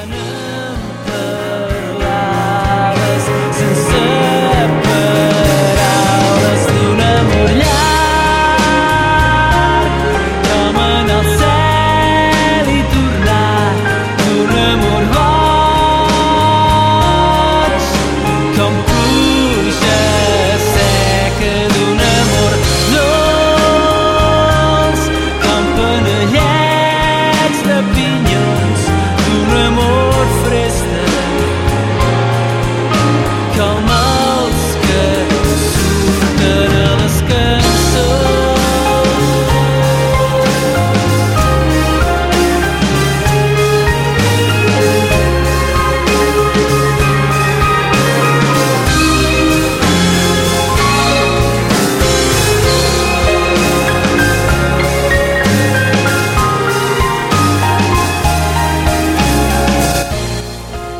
quan